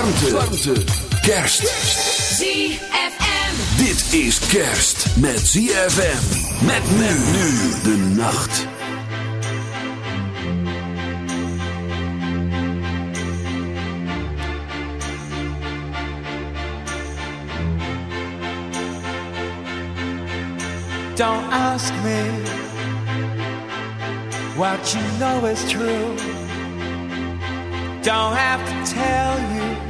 warmte, warmte. kerst. ZFM. Dit is kerst met ZFM. Met nu, nu de nacht. Don't ask me what you know is true. Don't have to tell you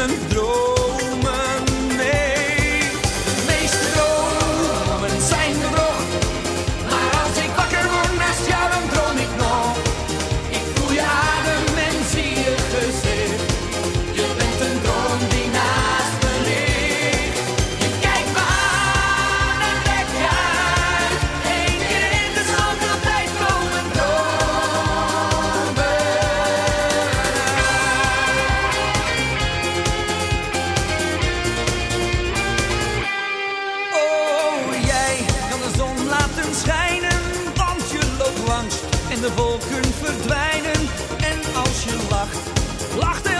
So raise your glass if you are wrong and all the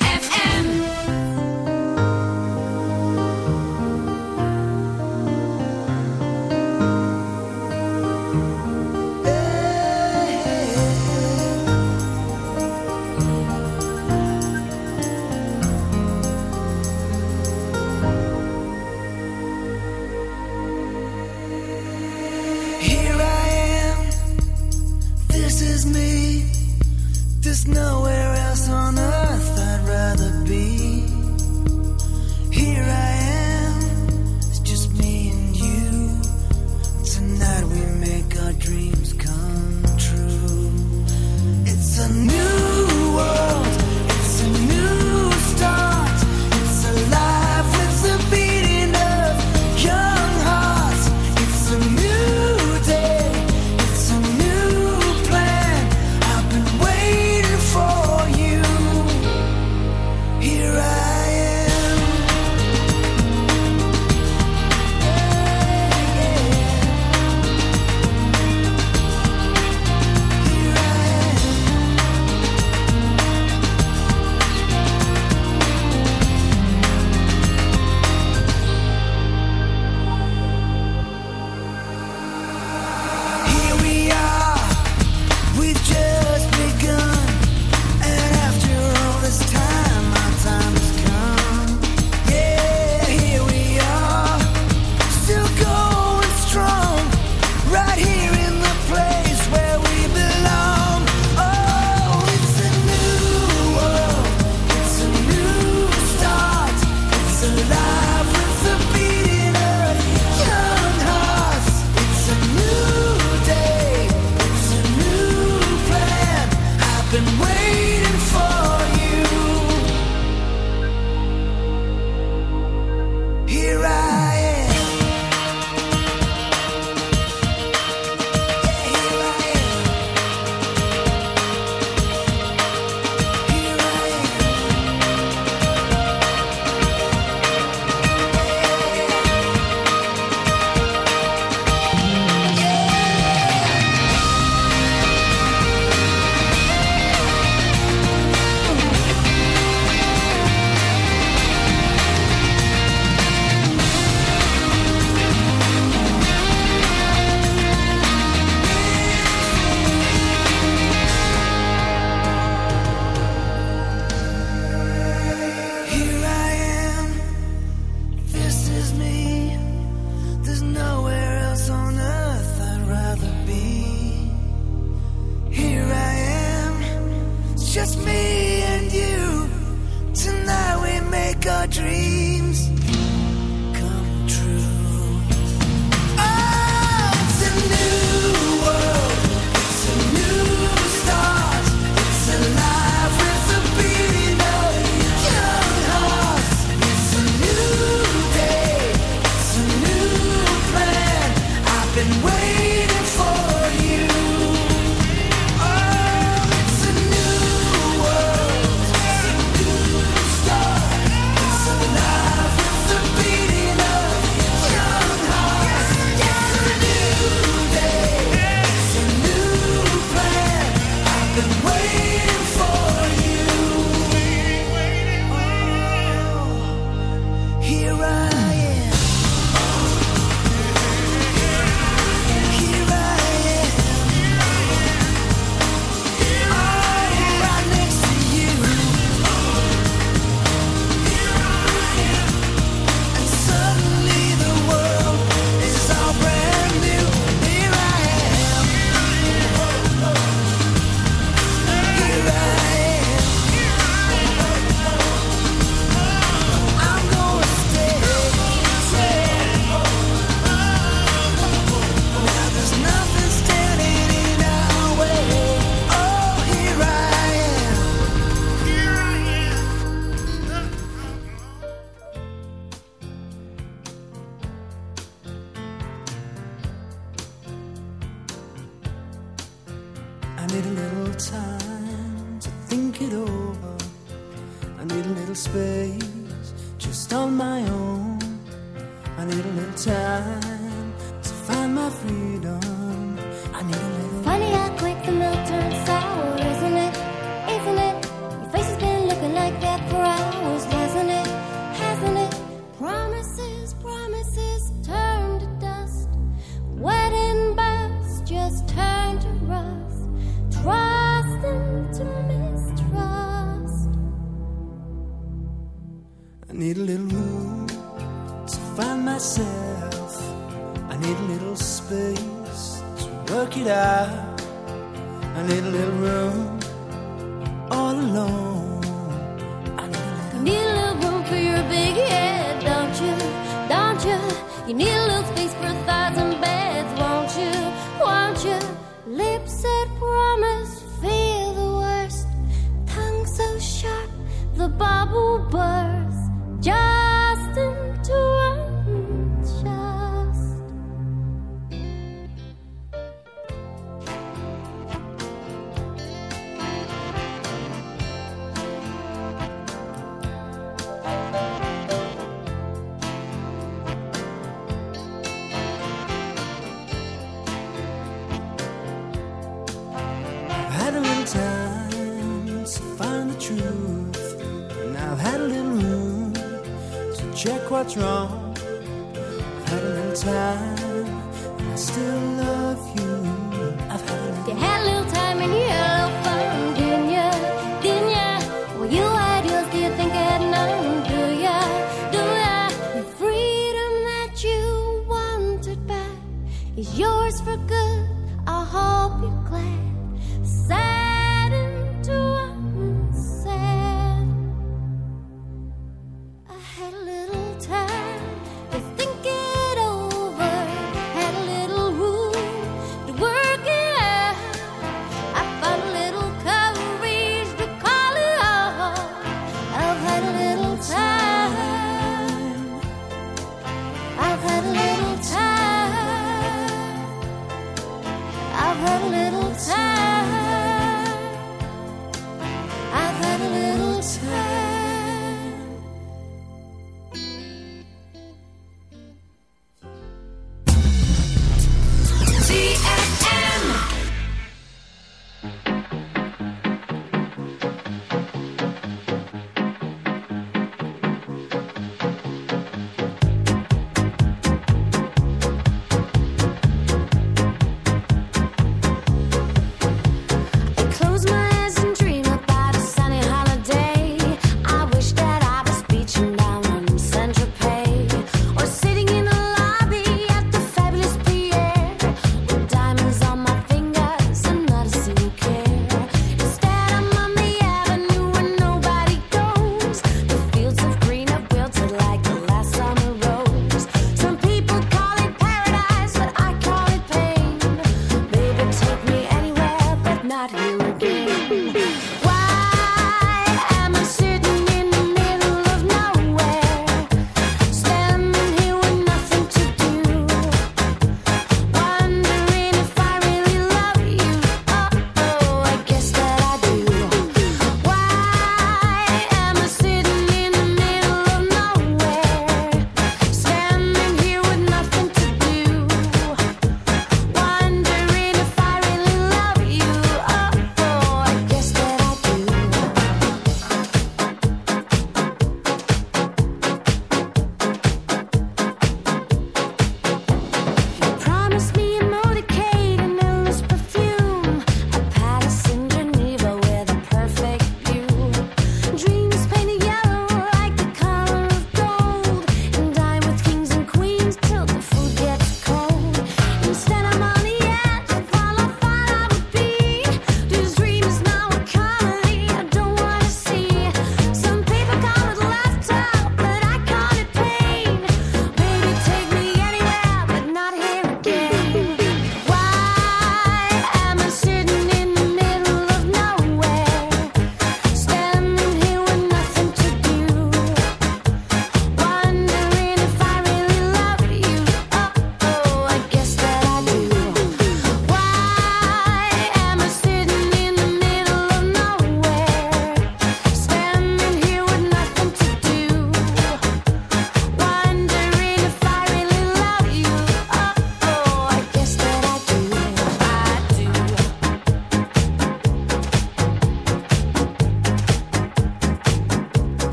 What's wrong.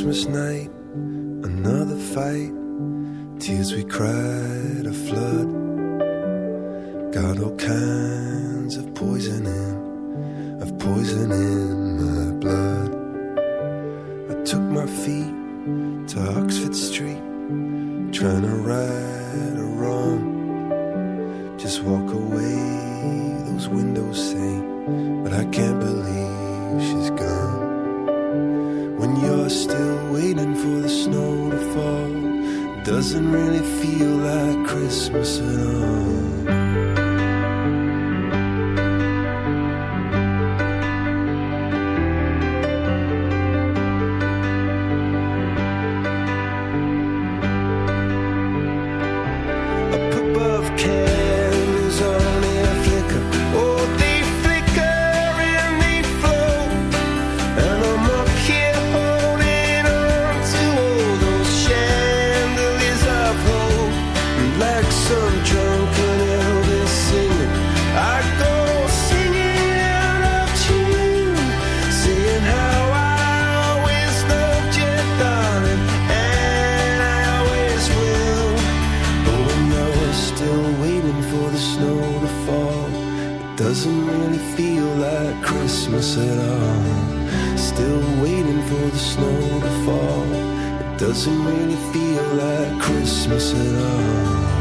Christmas night. snow to fall. It doesn't really feel like Christmas at all.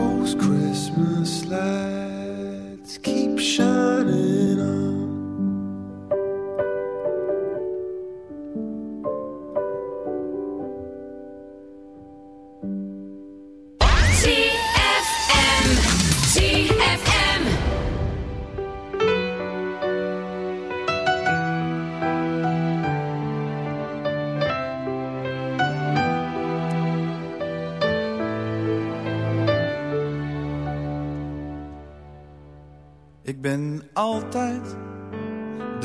Those Christmas lights keep shining on.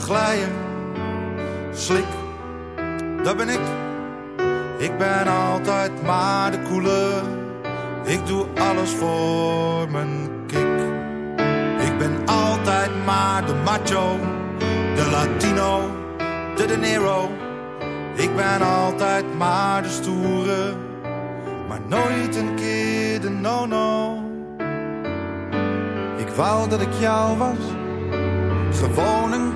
de slik, dat ben ik. Ik ben altijd maar de koele, ik doe alles voor mijn kick. Ik ben altijd maar de macho, de Latino, de De Niro. Ik ben altijd maar de stoere, maar nooit een keer de no-no. Ik wou dat ik jou was, gewoon een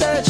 what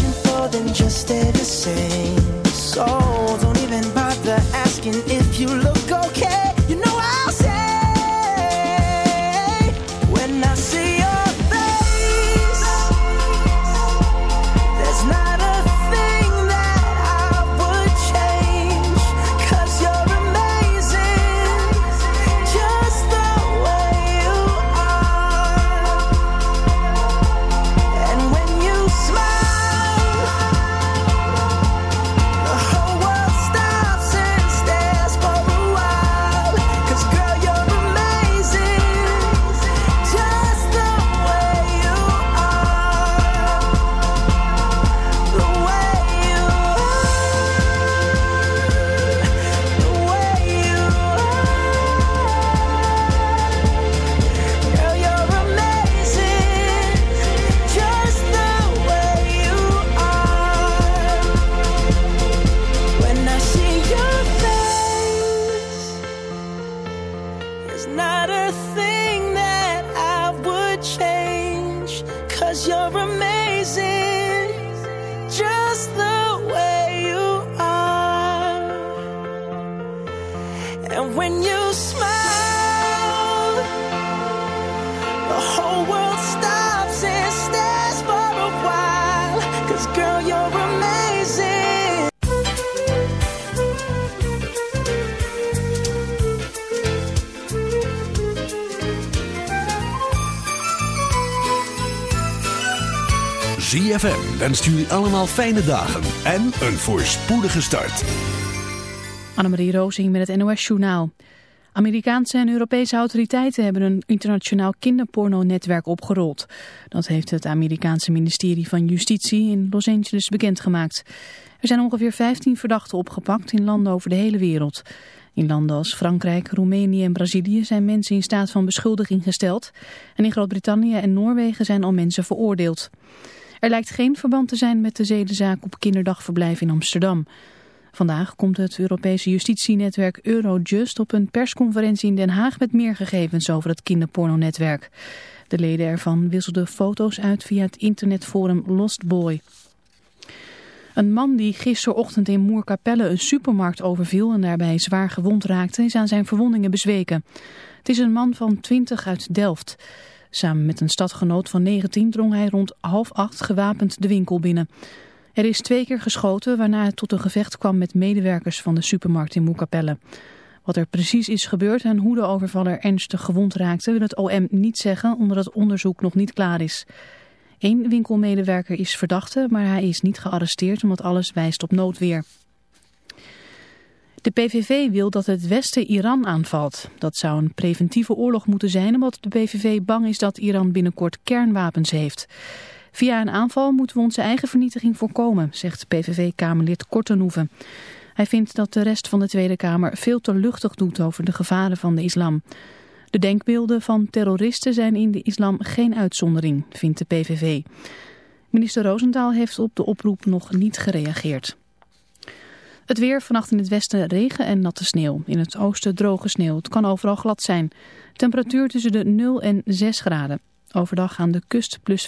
Wenst jullie allemaal fijne dagen en een voorspoedige start. Annemarie Rozing met het NOS-journaal. Amerikaanse en Europese autoriteiten hebben een internationaal kinderporno-netwerk opgerold. Dat heeft het Amerikaanse ministerie van Justitie in Los Angeles bekendgemaakt. Er zijn ongeveer 15 verdachten opgepakt in landen over de hele wereld. In landen als Frankrijk, Roemenië en Brazilië zijn mensen in staat van beschuldiging gesteld. En in Groot-Brittannië en Noorwegen zijn al mensen veroordeeld. Er lijkt geen verband te zijn met de zedenzaak op kinderdagverblijf in Amsterdam. Vandaag komt het Europese justitienetwerk Eurojust op een persconferentie in Den Haag met meer gegevens over het kinderpornonetwerk. De leden ervan wisselden foto's uit via het internetforum Lost Boy. Een man die gisterochtend in Moerkapelle een supermarkt overviel en daarbij zwaar gewond raakte, is aan zijn verwondingen bezweken. Het is een man van 20 uit Delft. Samen met een stadgenoot van 19 drong hij rond half acht gewapend de winkel binnen. Er is twee keer geschoten waarna het tot een gevecht kwam met medewerkers van de supermarkt in Moerkapelle. Wat er precies is gebeurd en hoe de overvaller ernstig gewond raakte wil het OM niet zeggen omdat het onderzoek nog niet klaar is. Eén winkelmedewerker is verdachte, maar hij is niet gearresteerd omdat alles wijst op noodweer. De PVV wil dat het Westen Iran aanvalt. Dat zou een preventieve oorlog moeten zijn omdat de PVV bang is dat Iran binnenkort kernwapens heeft. Via een aanval moeten we onze eigen vernietiging voorkomen, zegt PVV-kamerlid Kortenhoeven. Hij vindt dat de rest van de Tweede Kamer veel te luchtig doet over de gevaren van de islam. De denkbeelden van terroristen zijn in de islam geen uitzondering, vindt de PVV. Minister Roosentaal heeft op de oproep nog niet gereageerd. Het weer, vannacht in het westen regen en natte sneeuw. In het oosten droge sneeuw. Het kan overal glad zijn. Temperatuur tussen de 0 en 6 graden. Overdag aan de kust plus